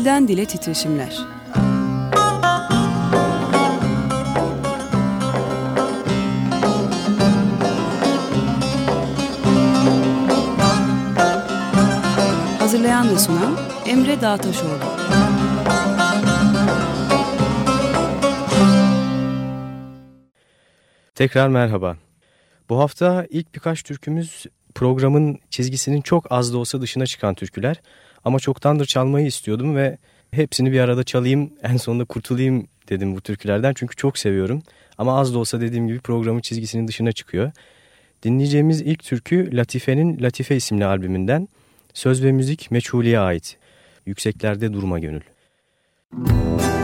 Dilden Dile Titreşimler Hazırlayan ve sunan Emre Dağtaşoğlu Tekrar merhaba. Bu hafta ilk birkaç türkümüz programın çizgisinin çok az da olsa dışına çıkan türküler. Ama çoktandır çalmayı istiyordum ve hepsini bir arada çalayım en sonunda kurtulayım dedim bu türkülerden. Çünkü çok seviyorum ama az da olsa dediğim gibi programın çizgisinin dışına çıkıyor. Dinleyeceğimiz ilk türkü Latife'nin Latife isimli albümünden. Söz ve müzik Meçhuli'ye ait. Yükseklerde durma gönül. Müzik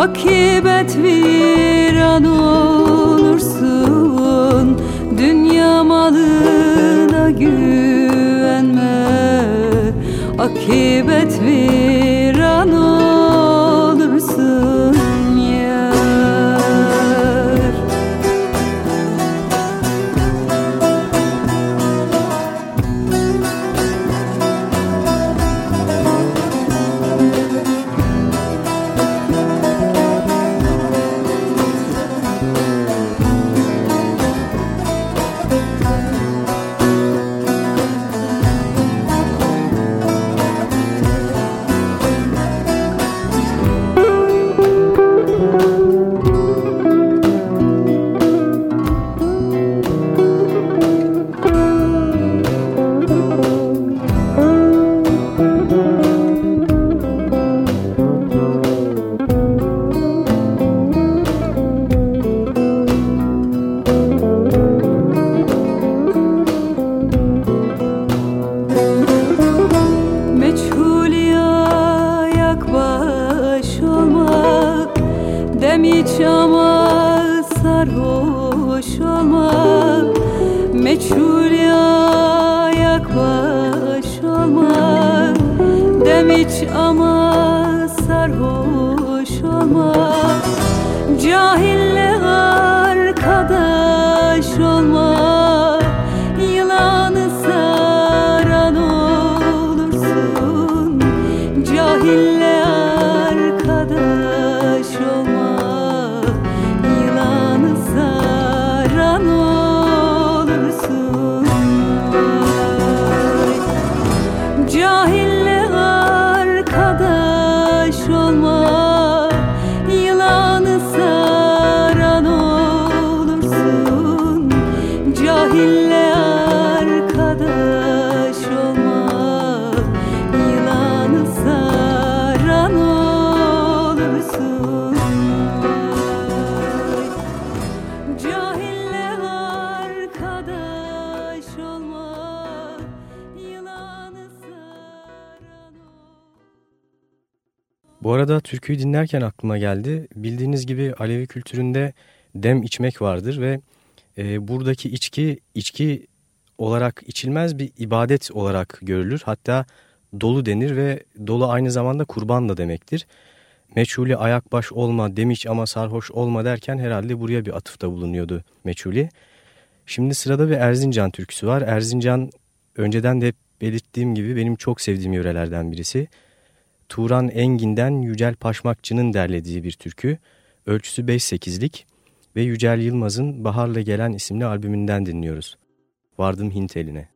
Akibet viran olursun Dünya malına güvenme. Akibet viran türküyü dinlerken aklıma geldi. Bildiğiniz gibi Alevi kültüründe dem içmek vardır ve e, buradaki içki içki olarak içilmez bir ibadet olarak görülür. Hatta dolu denir ve dolu aynı zamanda kurban da demektir. Meçhuli ayak baş olma demiş ama sarhoş olma derken herhalde buraya bir atıfta bulunuyordu Meçhuli. Şimdi sırada bir Erzincan türküsü var. Erzincan önceden de belirttiğim gibi benim çok sevdiğim yörelerden birisi. Turan Engin'den Yücel Paşmakçı'nın derlediği bir türkü. Ölçüsü 5-8'lik ve Yücel Yılmaz'ın Baharla Gelen isimli albümünden dinliyoruz. Vardım Hint eline.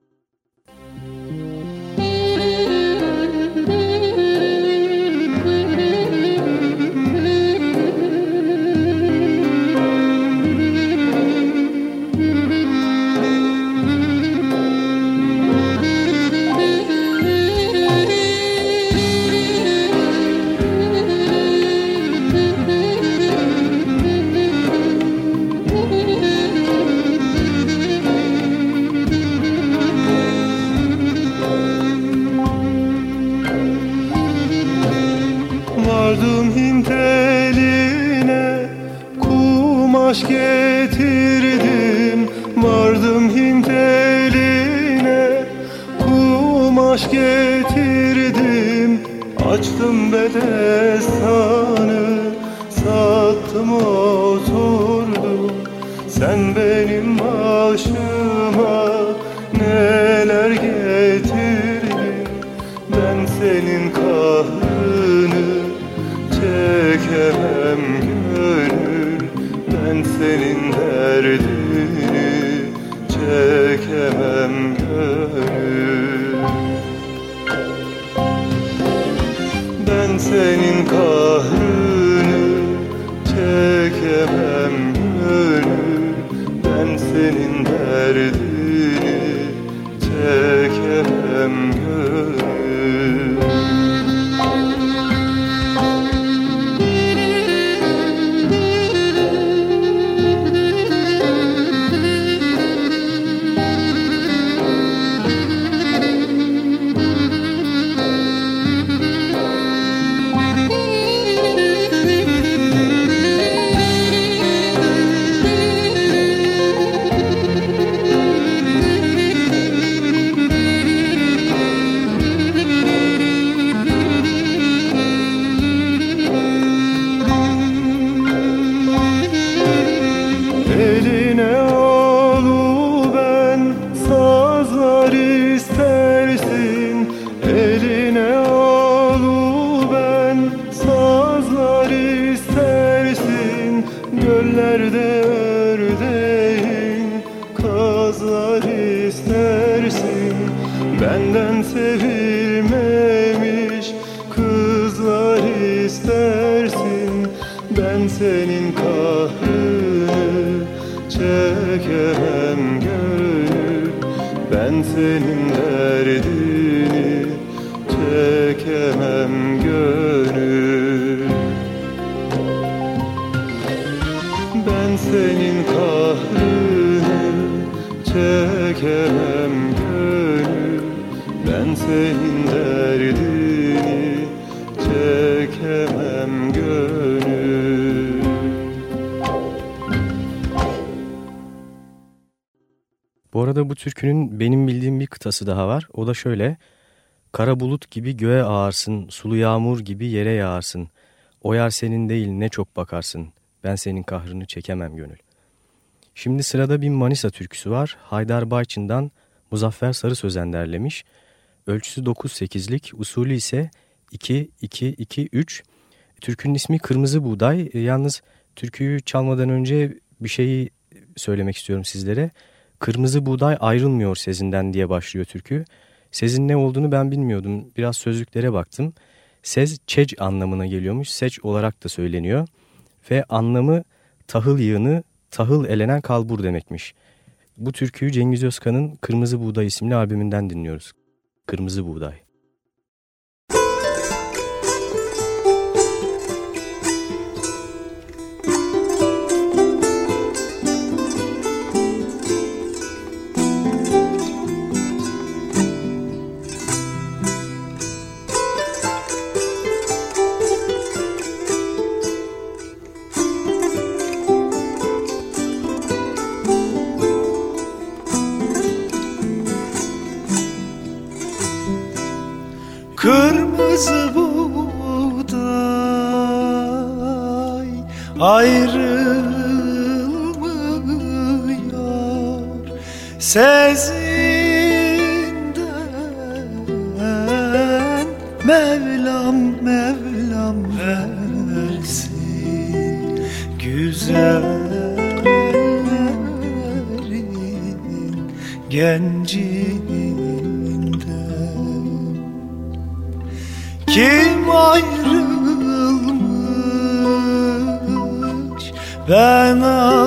Kıtası daha var. O da şöyle. Kara bulut gibi göğe ağarsın, sulu yağmur gibi yere yağarsın. O yer senin değil ne çok bakarsın. Ben senin kahrını çekemem gönül. Şimdi sırada bir Manisa türküsü var. Haydar Bayçın'dan Muzaffer Sarı Sözen derlemiş. Ölçüsü 9-8'lik, usulü ise 2-2-2-3. Türkünün ismi Kırmızı Buğday. Yalnız türküyü çalmadan önce bir şeyi söylemek istiyorum sizlere. Kırmızı buğday ayrılmıyor sezinden diye başlıyor türkü. Sezin ne olduğunu ben bilmiyordum. Biraz sözlüklere baktım. Sez çec anlamına geliyormuş. Seç olarak da söyleniyor. Ve anlamı tahıl yığını, tahıl elenen kalbur demekmiş. Bu türküyü Cengiz Özkan'ın Kırmızı Buğday isimli albümünden dinliyoruz. Kırmızı Buğday. Ayrılmıyor Sezinden. Mevlam Mevlam versin Güzellerin gencinden. Kim ayrılmış ben ayrılam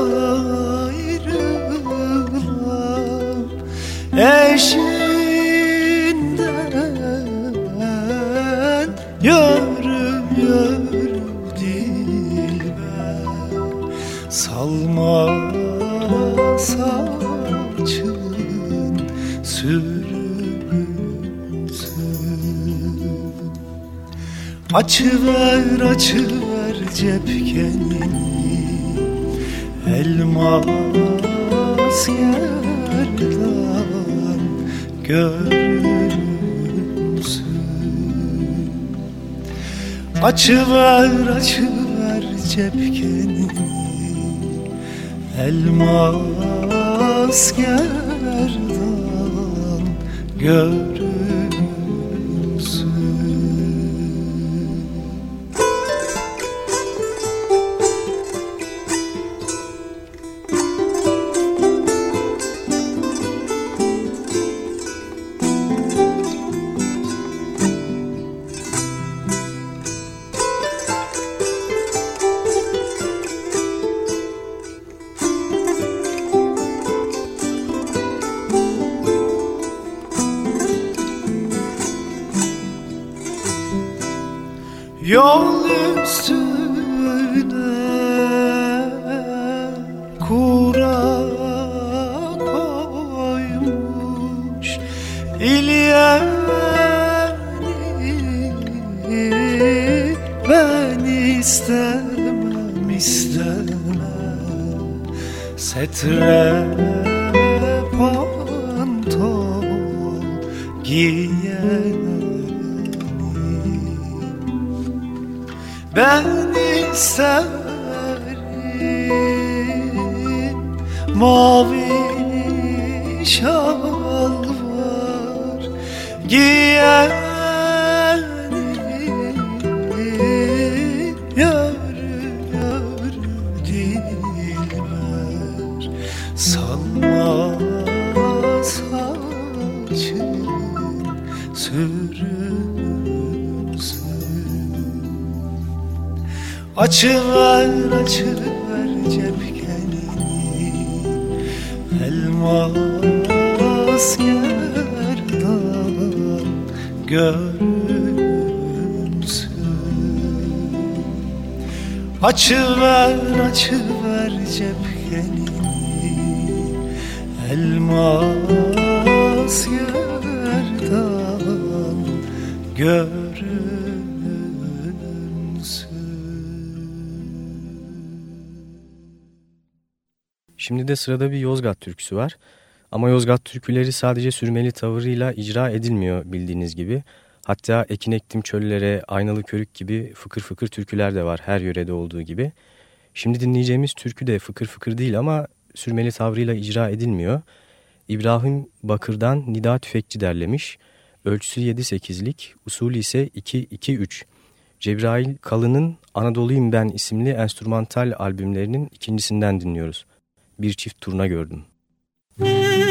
eşinden Yürü yürü dilber Salma saçın sürünsün. Açıver açıver cepkenini Elmas yerden Açıver açıver cepkenini Elmas gerdan görünsün Yol üstüne kura koymuş İlyeni ben istemem istemem. Setre pantol giyen Ben isterim mavi şal var Açıver açıver cepkenini. Elmas yerdan görünsün. Açıver açıver cepkenini. Elmas yerdan görünsün Şimdi de sırada bir Yozgat türküsü var. Ama Yozgat türküleri sadece sürmeli tavırıyla icra edilmiyor bildiğiniz gibi. Hatta ekin ektim çöllere, aynalı körük gibi fıkır fıkır türküler de var her yörede olduğu gibi. Şimdi dinleyeceğimiz türkü de fıkır fıkır değil ama sürmeli tavrıyla icra edilmiyor. İbrahim Bakır'dan Nida Tüfekçi derlemiş. Ölçüsü 7-8'lik, usulü ise 2-2-3. Cebrail Kalın'ın Anadolu'yum Ben isimli enstrümantal albümlerinin ikincisinden dinliyoruz. Bir çift turna gördüm. Müzik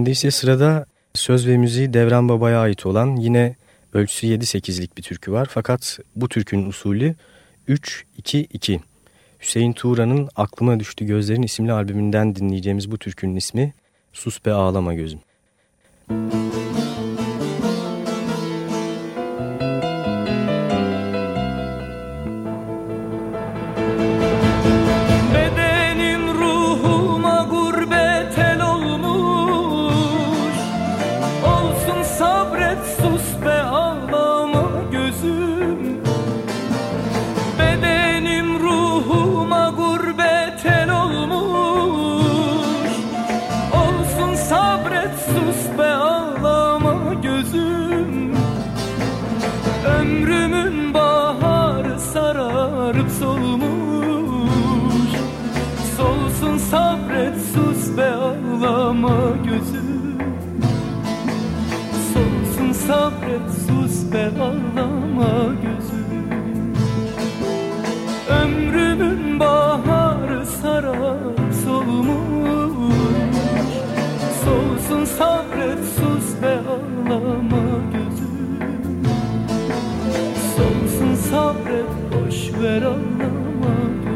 Şimdi ise sırada söz ve müziği Devran Baba'ya ait olan yine ölçüsü 7-8'lik bir türkü var. Fakat bu türkünün usulü 3-2-2. Hüseyin Tuğra'nın Aklıma Düştü Gözlerin isimli albümünden dinleyeceğimiz bu türkünün ismi Sus Be Ağlama Gözüm. Müzik pembe ağlama gözüm. Ömrümün baharı sarar solmuş. Soğusun sabret sus ve ağlama gözüm. Soğusun sabret boş ver ağlama gözüm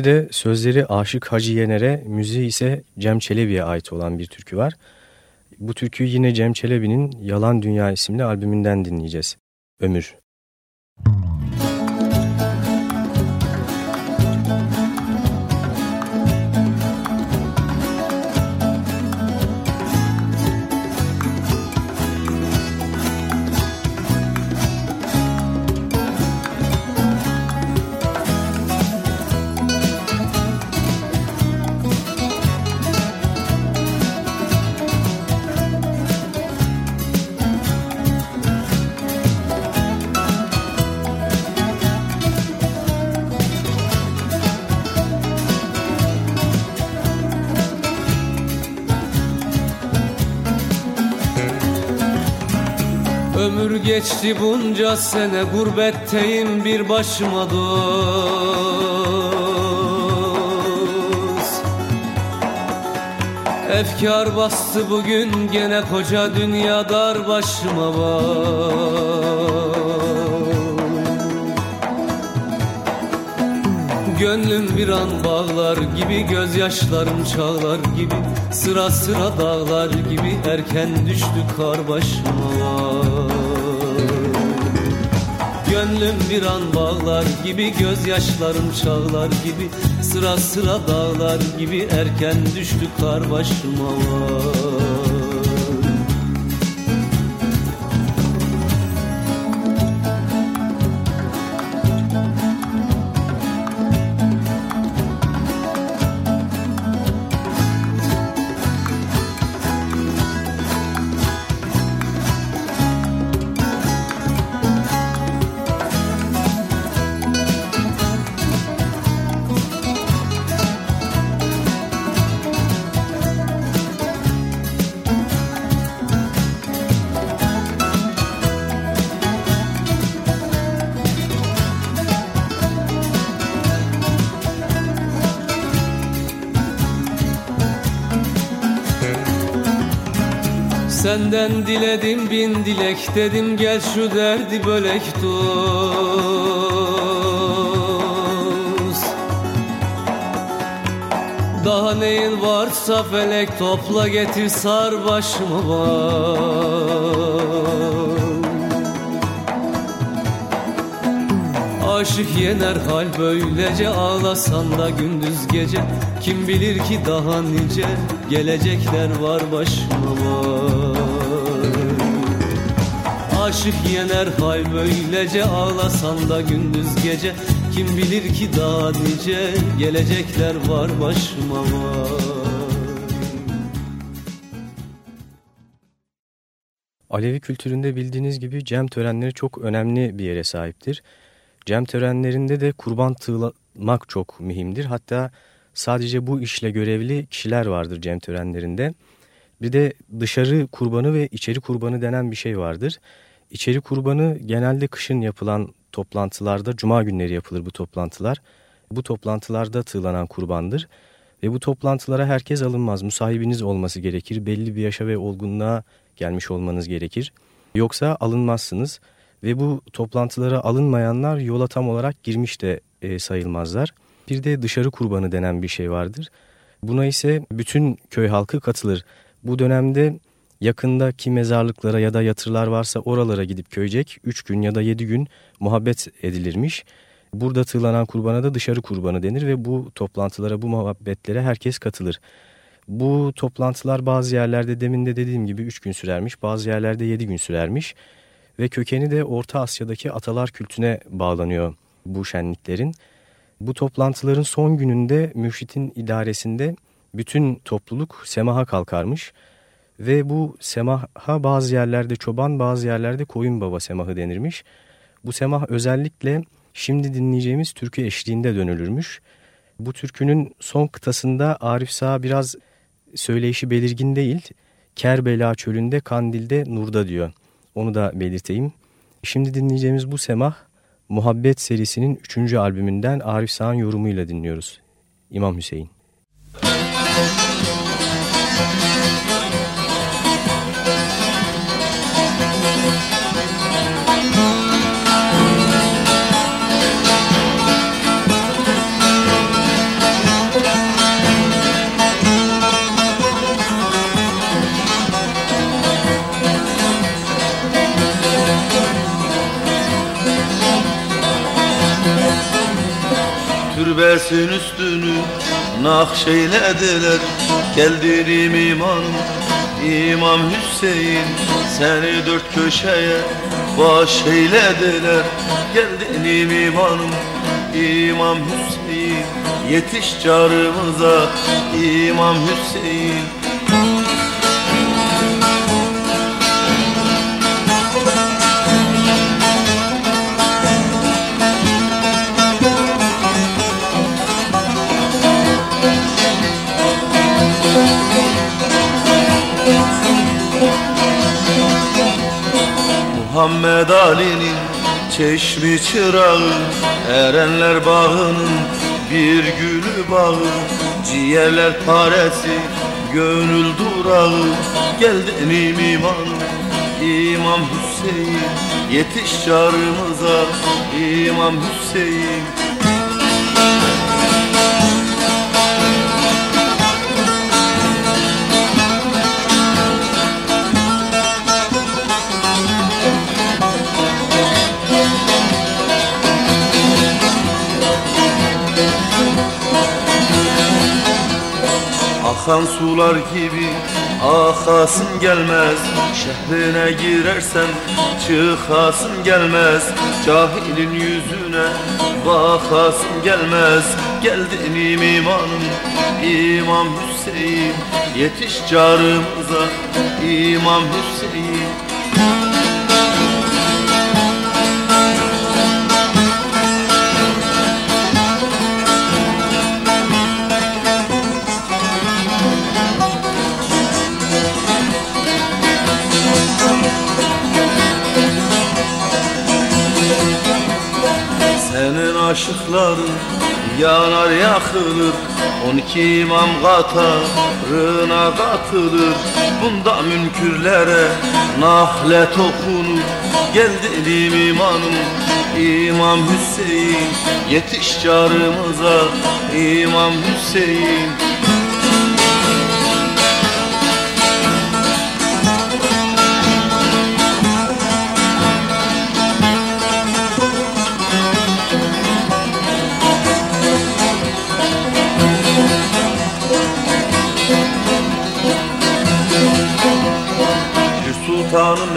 Şimdi de sözleri Aşık Hacı Yener'e, müziği ise Cem Çelebi'ye ait olan bir türkü var. Bu türküyü yine Cem Çelebi'nin Yalan Dünya isimli albümünden dinleyeceğiz. Ömür. Ömür geçti bunca sene gurbetteyim bir başıma dost. Efkar bastı bugün gene koca dünya dar başıma var Gönlüm bir an bağlar gibi Gözyaşlarım çağlar gibi Sıra sıra dağlar gibi Erken düştü kar başıma Gönlüm bir an bağlar gibi Gözyaşlarım çağlar gibi Sıra sıra dağlar gibi Erken düştü kar başıma. var Senden diledim bin dilek dedim gel şu derdi bölek dost Daha neyin varsa felek topla getir sar başımı var Aşık yener hal böylece ağlasan da gündüz gece. Kim bilir ki daha nice gelecekler var başıma var Aşık yener hal böylece ağlasan da gündüz gece Kim bilir ki daha nice gelecekler var başıma var Alevi kültüründe bildiğiniz gibi cem törenleri çok önemli bir yere sahiptir. Cem törenlerinde de kurban tığlamak çok mühimdir. Hatta sadece bu işle görevli kişiler vardır cem törenlerinde. Bir de dışarı kurbanı ve içeri kurbanı denen bir şey vardır. İçeri kurbanı genelde kışın yapılan toplantılarda, cuma günleri yapılır bu toplantılar. Bu toplantılarda tığlanan kurbandır. Ve bu toplantılara herkes alınmaz. Musahibiniz olması gerekir. Belli bir yaşa ve olgunluğa gelmiş olmanız gerekir. Yoksa alınmazsınız ve bu toplantılara alınmayanlar yola tam olarak girmiş de e, sayılmazlar. Bir de dışarı kurbanı denen bir şey vardır. Buna ise bütün köy halkı katılır. Bu dönemde yakındaki mezarlıklara ya da yatırlar varsa oralara gidip köycek 3 gün ya da 7 gün muhabbet edilirmiş. Burada tığlanan kurbana da dışarı kurbanı denir ve bu toplantılara, bu muhabbetlere herkes katılır. Bu toplantılar bazı yerlerde demin de dediğim gibi 3 gün sürermiş, bazı yerlerde 7 gün sürermiş. Ve kökeni de Orta Asya'daki atalar kültüne bağlanıyor bu şenliklerin. Bu toplantıların son gününde mürşitin idaresinde bütün topluluk semaha kalkarmış. Ve bu semaha bazı yerlerde çoban bazı yerlerde koyun baba semahı denirmiş. Bu semah özellikle şimdi dinleyeceğimiz türkü eşliğinde dönülürmüş. Bu türkünün son kıtasında Arif Sağ biraz söyleyişi belirgin değil. Kerbela çölünde kandilde nurda diyor. Onu da belirteyim. Şimdi dinleyeceğimiz bu semah Muhabbet serisinin 3. albümünden Arif Sağ'ın yorumuyla dinliyoruz. İmam Hüseyin. Türbesin üstünü nakşeylediler Geldirim imanım İmam Hüseyin Seni dört köşeye baş eylediler Geldin imanım İmam Hüseyin Yetiş carımıza İmam Hüseyin Muhammed Ali'nin çeşmi çırağı Erenler bağının bir gülü bağı Ciğerler paresi gönül durağı. Geldin imanım İmam Hüseyin Yetiş çağrımıza. İmam Hüseyin Akan sular gibi akasın gelmez Şehrine girersen çıkasın gelmez Cahilin yüzüne bakasın gelmez Geldin imanım İmam Hüseyin Yetiş carımıza İmam Hüseyin Senin aşıkların yanar yakılır. On iki imam katarına katılır. Bunda münkürlere nahlet okunur. Geldim imanım İmam Hüseyin. Yetiş carımıza İmam Hüseyin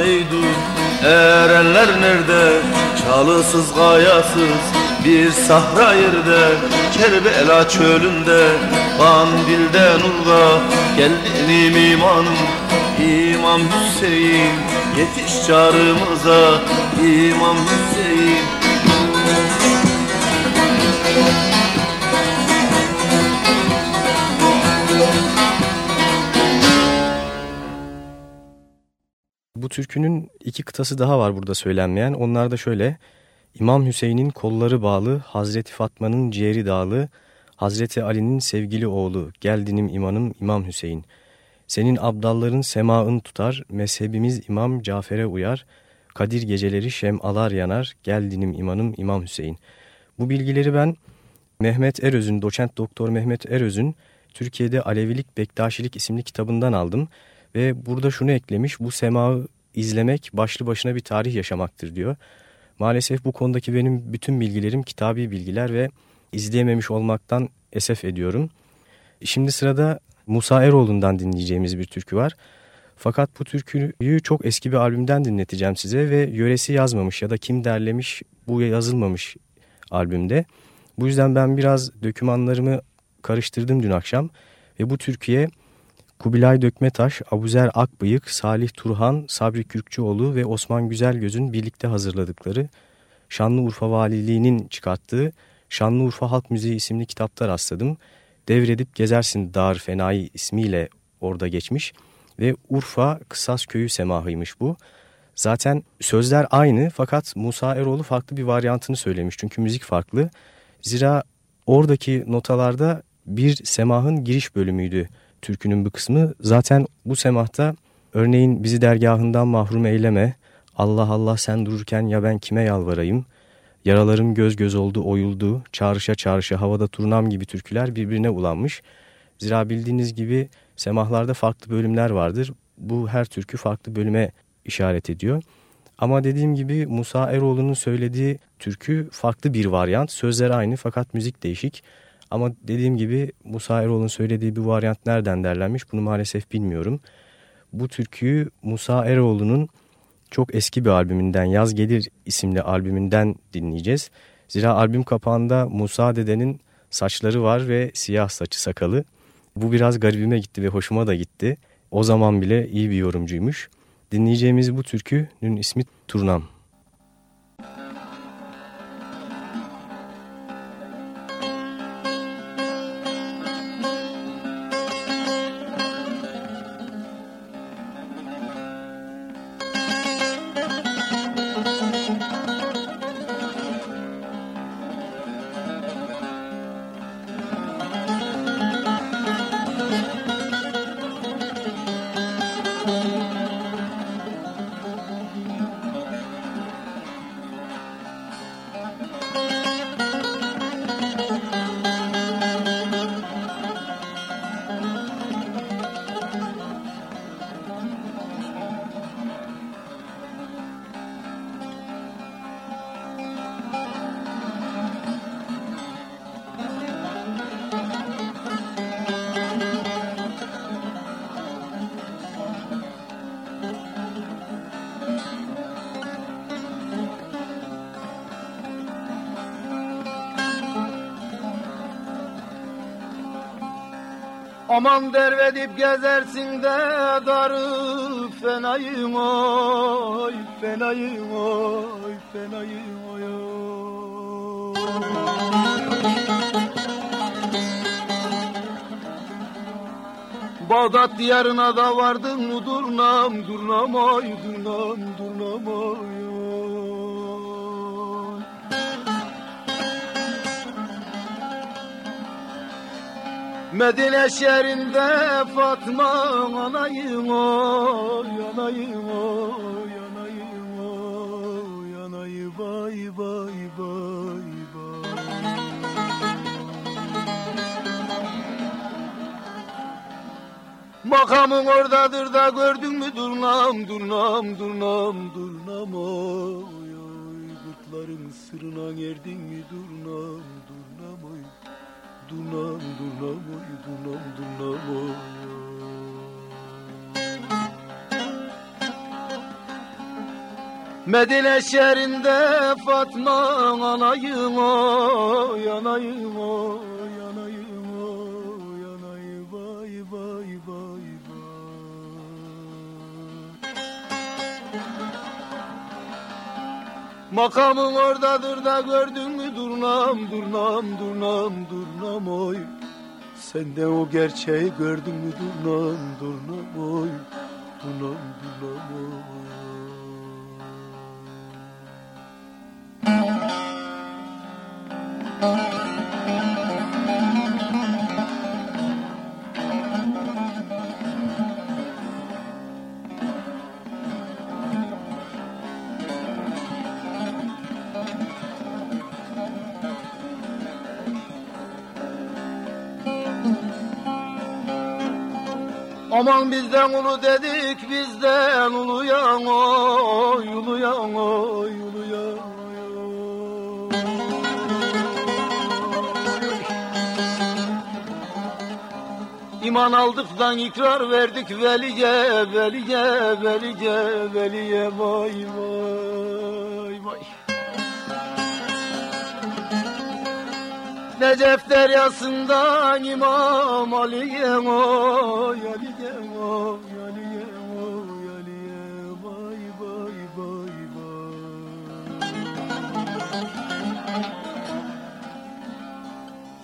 neydi Erenler nerede? Çalısız gayasız bir sahra yerde Kerbela çölünde Kandil'de nurga Geldim imanım İmam Hüseyin Yetiş çağrımıza. İmam Hüseyin. Bu türkünün iki kıtası daha var burada söylenmeyen. Onlar da şöyle. İmam Hüseyin'in kolları bağlı, Hazreti Fatma'nın ciğeri dağlı, Hazreti Ali'nin sevgili oğlu, gel dinim imanım İmam Hüseyin. Senin abdalların semaın tutar, mezhebimiz İmam Cafer'e uyar, Kadir geceleri şemalar yanar, gel dinim imanım İmam Hüseyin. Bu bilgileri ben Mehmet Eröz'ün, doçent doktor Mehmet Eröz'ün Türkiye'de Alevilik Bektaşilik isimli kitabından aldım. Ve burada şunu eklemiş, bu semağı izlemek başlı başına bir tarih yaşamaktır diyor. Maalesef bu konudaki benim bütün bilgilerim kitabi bilgiler ve izleyememiş olmaktan esef ediyorum. Şimdi sırada Musa Eroğlu'ndan dinleyeceğimiz bir türkü var. Fakat bu türküyü çok eski bir albümden dinleteceğim size ve yöresi yazmamış ya da kim derlemiş bu yazılmamış albümde. Bu yüzden ben biraz dökümanlarımı karıştırdım dün akşam ve bu türküye Kubilay Dökmetaş, Abuzer Akbıyık, Salih Turhan, Sabri Kürkçüoğlu ve Osman Güzelgöz'ün birlikte hazırladıkları Şanlıurfa Valiliği'nin çıkarttığı Şanlıurfa Halk Müziği isimli kitapta rastladım. Devredip Gezersin Dar Fenai ismiyle orada geçmiş ve Urfa Kısas Köyü semahıymış bu. Zaten sözler aynı fakat Musa Eroğlu farklı bir varyantını söylemiş çünkü müzik farklı. Zira oradaki notalarda bir semahın giriş bölümüydü türkünün bu kısmı. Zaten bu semahta örneğin bizi dergahından mahrum eyleme, Allah Allah sen dururken ya ben kime yalvarayım, yaralarım göz göz oldu oyuldu, çağrışa çağrışa havada turnam gibi türküler birbirine ulanmış. Zira bildiğiniz gibi semahlarda farklı bölümler vardır. Bu her türkü farklı bölüme işaret ediyor. Ama dediğim gibi Musa Eroğlu'nun söylediği türkü farklı bir varyant. Sözler aynı fakat müzik değişik. Ama dediğim gibi Musa Eroğlu'nun söylediği bir varyant nereden derlenmiş bunu maalesef bilmiyorum. Bu türküyü Musa Eroğlu'nun çok eski bir albümünden Yaz Gelir isimli albümünden dinleyeceğiz. Zira albüm kapağında Musa dedenin saçları var ve siyah saçı sakalı. Bu biraz garibime gitti ve hoşuma da gitti. O zaman bile iyi bir yorumcuymuş. Dinleyeceğimiz bu türkünün ismi Turnam. Aman dervedip gezersin de darı fenayım oy fenayım oy fenayım oy Bağdat diyarına da vardın mı durnam durnam oy durnam durnam Medine şehrinde Fatma anayım oy anayım oy anayım oy anayı bay bay bay bay Makamın oradadır da gördün mü? Durnam durnam durnam durnam oy oy. Gırtların sırrına erdin mi? Durnam dunam dunam oy dunam dunam oy Medine şehrinde Fatma anayım o yanayım o Makamın oradadır da gördün mü? Durnam durnam durnam durnam oy. Sen de o gerçeği gördün mü? Durnam durnam oy. Durnam durnam oy Aman bizden ulu dedik bizden uluyan oy uluyan oy uluyan. İman aldıktan ikrar verdik veliye veliye veliye veliye vay vay vay. Necef deryasından İmam Ali'ye oy Ali'ye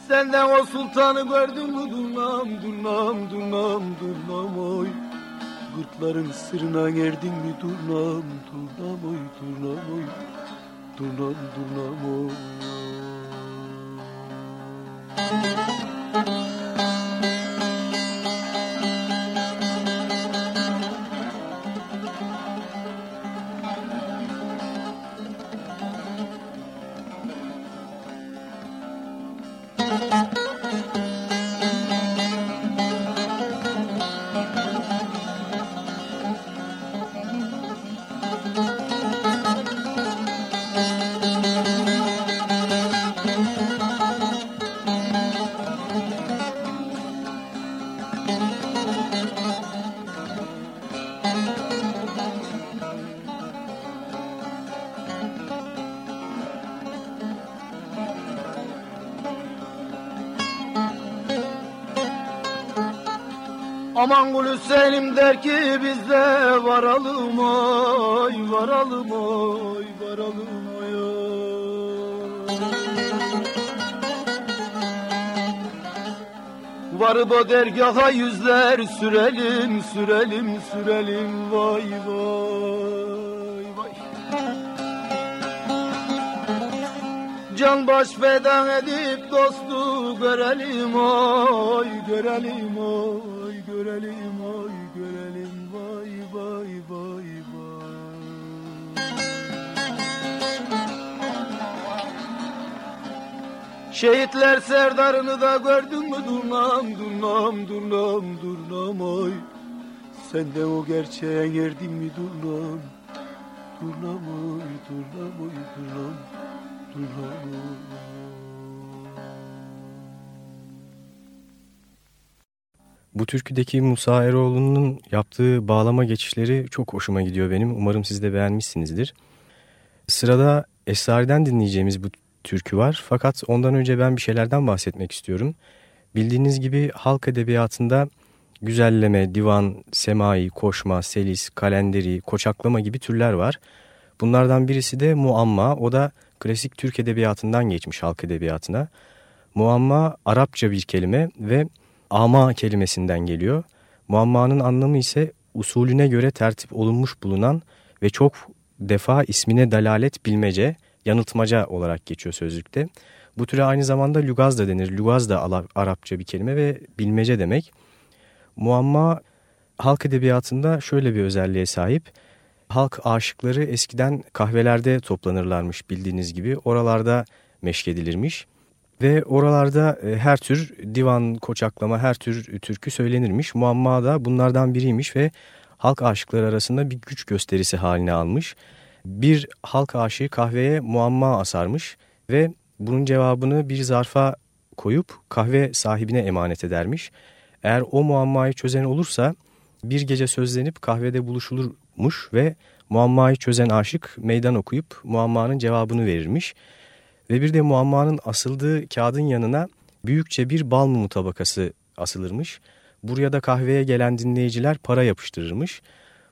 Senden o sultanı gördün mü? Durnam durnam durnam durnam oy. Gırtların sırrına erdin mi? Durnam durnam oy durnam oy. Durnam durnam oy Aman kul Hüseyin'im der ki biz de varalım oy varalım oy varalım oy. Varıp o dergaha yüzler sürelim sürelim sürelim vay vay vay. Can baş feda edip dostu görelim oy görelim Şehitler serdarını da gördün mü durnam durnam durnam durnam oy. Sen de o gerçeğe erdin mi durnam durnam oy durnam oy durnam durnam oy. Bu türküdeki Musa Eroğlu'nun yaptığı bağlama geçişleri çok hoşuma gidiyor benim. Umarım siz de beğenmişsinizdir. Sırada Esrar'den dinleyeceğimiz bu türkü var. Fakat ondan önce ben bir şeylerden bahsetmek istiyorum. Bildiğiniz gibi halk edebiyatında güzelleme, divan, semai, koşma, selis, kalenderi, koçaklama gibi türler var. Bunlardan birisi de muamma. O da klasik Türk edebiyatından geçmiş halk edebiyatına. Muamma Arapça bir kelime ve ama kelimesinden geliyor. Muammanın anlamı ise usulüne göre tertip olunmuş bulunan ve çok defa ismine dalalet bilmece, yanıltmaca olarak geçiyor sözlükte. Bu türe aynı zamanda lugaz da denir. Lugaz da Arapça bir kelime ve bilmece demek. Muamma halk edebiyatında şöyle bir özelliğe sahip. Halk aşıkları eskiden kahvelerde toplanırlarmış bildiğiniz gibi. Oralarda meşkedilirmiş. Ve oralarda e, her tür divan, koçaklama, her tür türkü söylenirmiş. Muamma da bunlardan biriymiş ve halk aşıkları arasında bir güç gösterisi haline almış. Bir halk aşığı kahveye muamma asarmış ve bunun cevabını bir zarfa koyup kahve sahibine emanet edermiş. Eğer o muammayı çözen olursa bir gece sözlenip kahvede buluşulurmuş ve muammayı çözen aşık meydan okuyup muammanın cevabını verirmiş. Ve bir de muammanın asıldığı kağıdın yanına büyükçe bir bal mumu tabakası asılırmış. Buraya da kahveye gelen dinleyiciler para yapıştırırmış.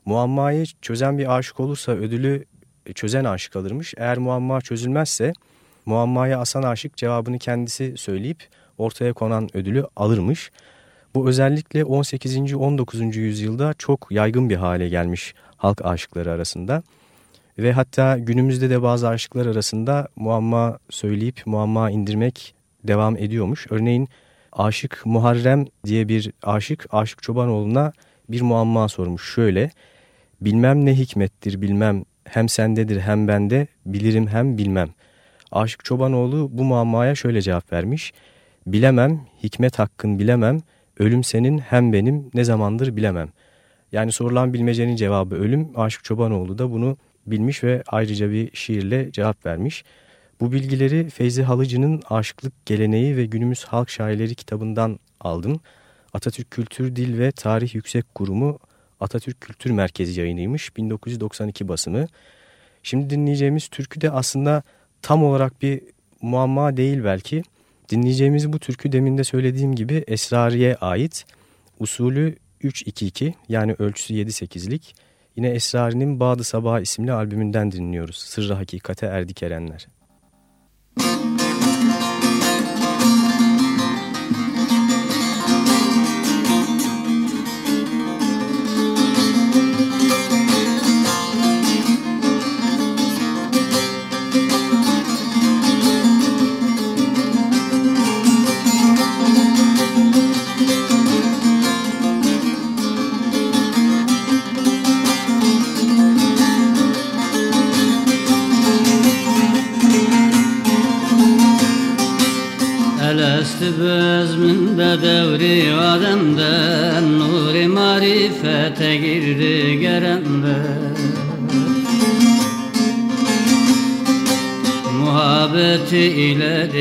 Muammayı çözen bir aşık olursa ödülü çözen aşık alırmış. Eğer muamma çözülmezse muammaya asan aşık cevabını kendisi söyleyip ortaya konan ödülü alırmış. Bu özellikle 18. 19. yüzyılda çok yaygın bir hale gelmiş halk aşıkları arasında. Ve hatta günümüzde de bazı aşıklar arasında muamma söyleyip muamma indirmek devam ediyormuş. Örneğin Aşık Muharrem diye bir aşık Aşık Çobanoğlu'na bir muamma sormuş. Şöyle, bilmem ne hikmettir bilmem hem sendedir hem bende bilirim hem bilmem. Aşık Çobanoğlu bu muammaya şöyle cevap vermiş. Bilemem, hikmet hakkın bilemem, ölüm senin hem benim ne zamandır bilemem. Yani sorulan bilmecenin cevabı ölüm, Aşık Çobanoğlu da bunu bilmiş ve ayrıca bir şiirle cevap vermiş. Bu bilgileri Feyzi Halıcı'nın Aşıklık Geleneği ve Günümüz Halk Şairleri kitabından aldım. Atatürk Kültür Dil ve Tarih Yüksek Kurumu Atatürk Kültür Merkezi yayınıymış 1992 basımı. Şimdi dinleyeceğimiz türkü de aslında tam olarak bir muamma değil belki. Dinleyeceğimiz bu türkü demin de söylediğim gibi Esrariye ait. Usulü 3-2-2 yani ölçüsü 7-8'lik. Yine Esrari'nin Bağdı Sabah isimli albümünden dinliyoruz. Sırrı Hakikate Erdik Erenler. Elesti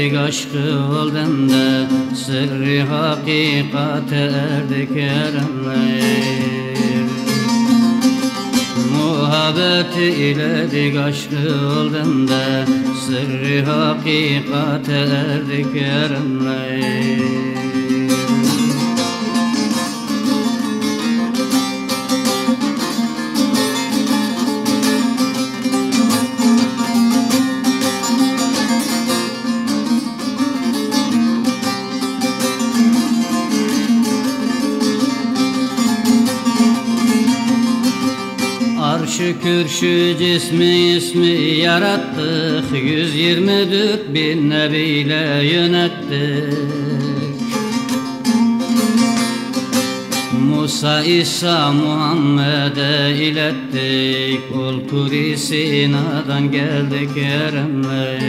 ile dik aşkı ol demde Sırrı hakikate erdik erenler. Muhabbeti ile dik aşkı ol demde Sırrı hakikate erdik erenler Kürşü cismi ismi yarattık. 124 bin nebiyle yönettik. Musa İsa Muhammed'e ilettik. Ol Turi Sina'dan geldik Eremler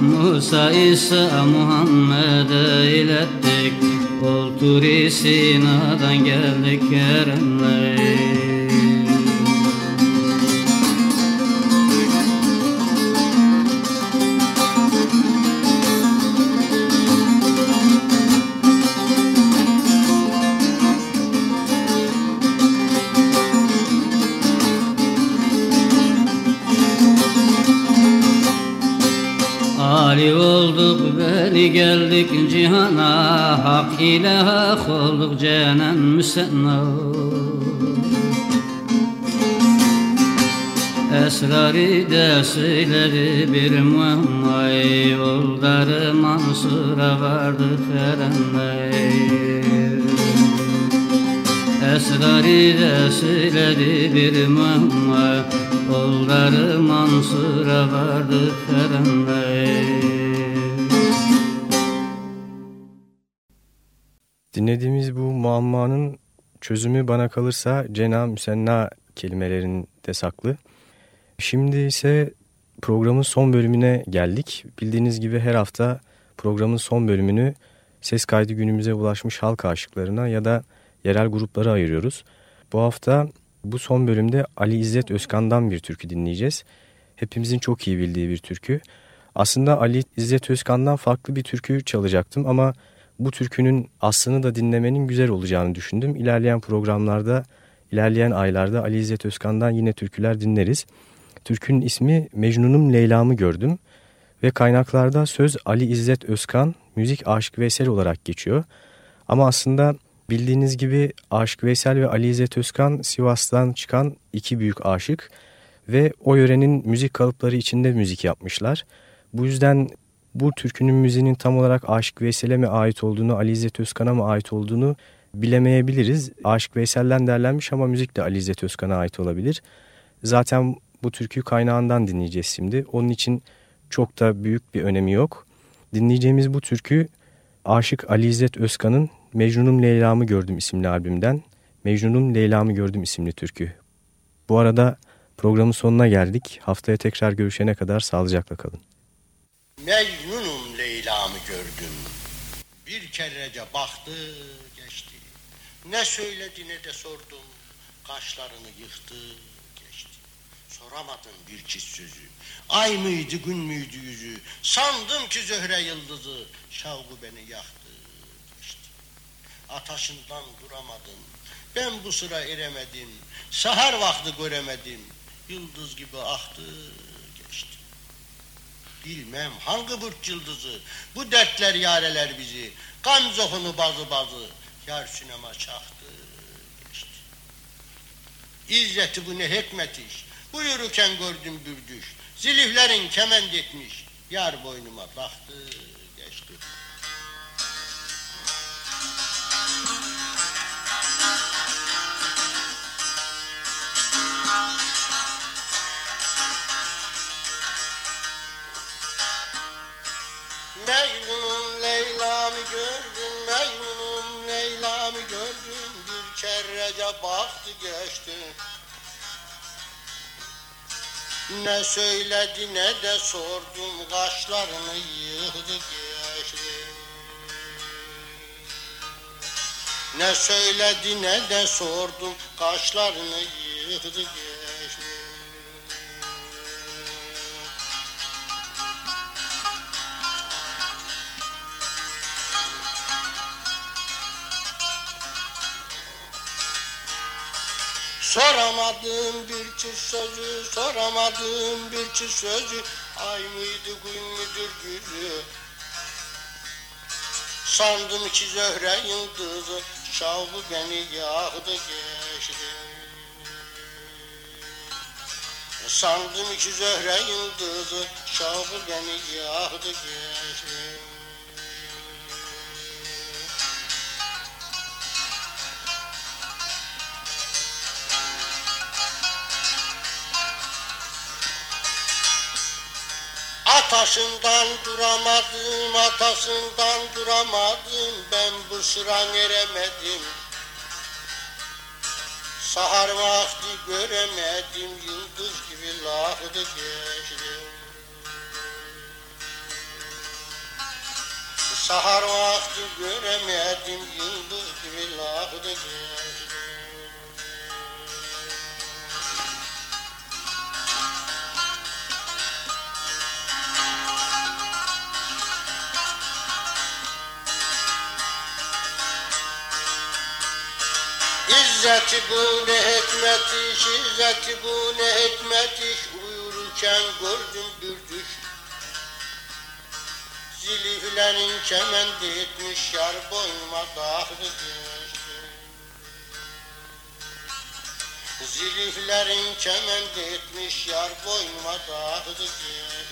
Musa İsa Muhammed'e ilettik Ol Turi Sina'dan geldik Erenler beni geldik cihana Hak ile hak olduk cenen müsenna. Esrarı de söyledi bir muammay Yolları Mansur'a vardık erenler Esrarı de söyledi bir muammay Yolları Mansur'a vardık erenler Dinlediğimiz bu muammanın çözümü bana kalırsa cena müsenna kelimelerinde saklı. Şimdi ise programın son bölümüne geldik. Bildiğiniz gibi her hafta programın son bölümünü ses kaydı günümüze ulaşmış halk aşıklarına ya da yerel gruplara ayırıyoruz. Bu hafta bu son bölümde Ali İzzet Özkan'dan bir türkü dinleyeceğiz. Hepimizin çok iyi bildiği bir türkü. Aslında Ali İzzet Özkan'dan farklı bir türkü çalacaktım ama bu türkünün aslını da dinlemenin güzel olacağını düşündüm. İlerleyen programlarda, ilerleyen aylarda Ali İzzet Özkan'dan yine türküler dinleriz. Türkünün ismi Mecnun'um Leyla'mı gördüm ve kaynaklarda söz Ali İzzet Özkan, müzik Aşık Veysel olarak geçiyor. Ama aslında bildiğiniz gibi Aşık Veysel ve Ali İzzet Özkan Sivas'tan çıkan iki büyük aşık ve o yörenin müzik kalıpları içinde müzik yapmışlar. Bu yüzden bu türkünün müziğinin tam olarak Aşık Veysel'e mi ait olduğunu, Ali İzzet Özkan'a mı ait olduğunu bilemeyebiliriz. Aşık Veysel'den derlenmiş ama müzik de Ali İzzet Özkan'a ait olabilir. Zaten bu türküyü kaynağından dinleyeceğiz şimdi. Onun için çok da büyük bir önemi yok. Dinleyeceğimiz bu türkü Aşık Ali İzzet Özkan'ın Mecnunum Leyla'mı Gördüm isimli albümden Mecnunum Leyla'mı Gördüm isimli türkü. Bu arada programın sonuna geldik. Haftaya tekrar görüşene kadar sağlıcakla kalın. Mecnunum Leyla'mı gördüm. Bir kerece baktı geçti. Ne söyledi ne de sordum. Kaşlarını yıktı geçti. Soramadım bir çiz sözü. Ay mıydı gün müydü yüzü. Sandım ki zöhre yıldızı. Şavgu beni yaktı geçti. Ataşından duramadım. Ben bu sıra eremedim. Sahar vakti göremedim. Yıldız gibi aktı. Bilmem hangi burç yıldızı, bu dertler yareler bizi, kan zohunu bazı bazı, yar sinema çaktı, geçti. İzzeti bu ne hikmet iş, buyururken gördüm bir düş, ziliflerin kement etmiş, yar boynuma taktı, geçti. Mecnun'um Leyla'mı gördüm, Mecnun'um Leyla'mı gördüm, bir kerrece baktı geçti. Ne söyledi ne de sordum, kaşlarını yığdı geçti. Ne söyledi ne de sordum, kaşlarını yığdı geçti. Soramadım bir çift sözü, soramadım bir çift sözü. Ay mıydı gün müdür gülü? Sandım ki zöhre yıldızı, şavbu beni yağdı geçti. Sandım ki zöhre yıldızı, şavbu beni yağdı geçti. Atasından duramadım, atasından duramadım, ben bu sıra eremedim. Sahar vakti göremedim, yıldız gibi lahdı geçti. Sahar vakti göremedim, yıldız gibi lahdı geçti. İzzeti bu ne hikmet iş, izzeti bu ne hikmet iş, uyurken gördüm bir düş. Ziliflerin kemendi etmiş, yar boynuma dağdı geçti. Ziliflerin kemendi etmiş, yar boynuma dağdı geçti.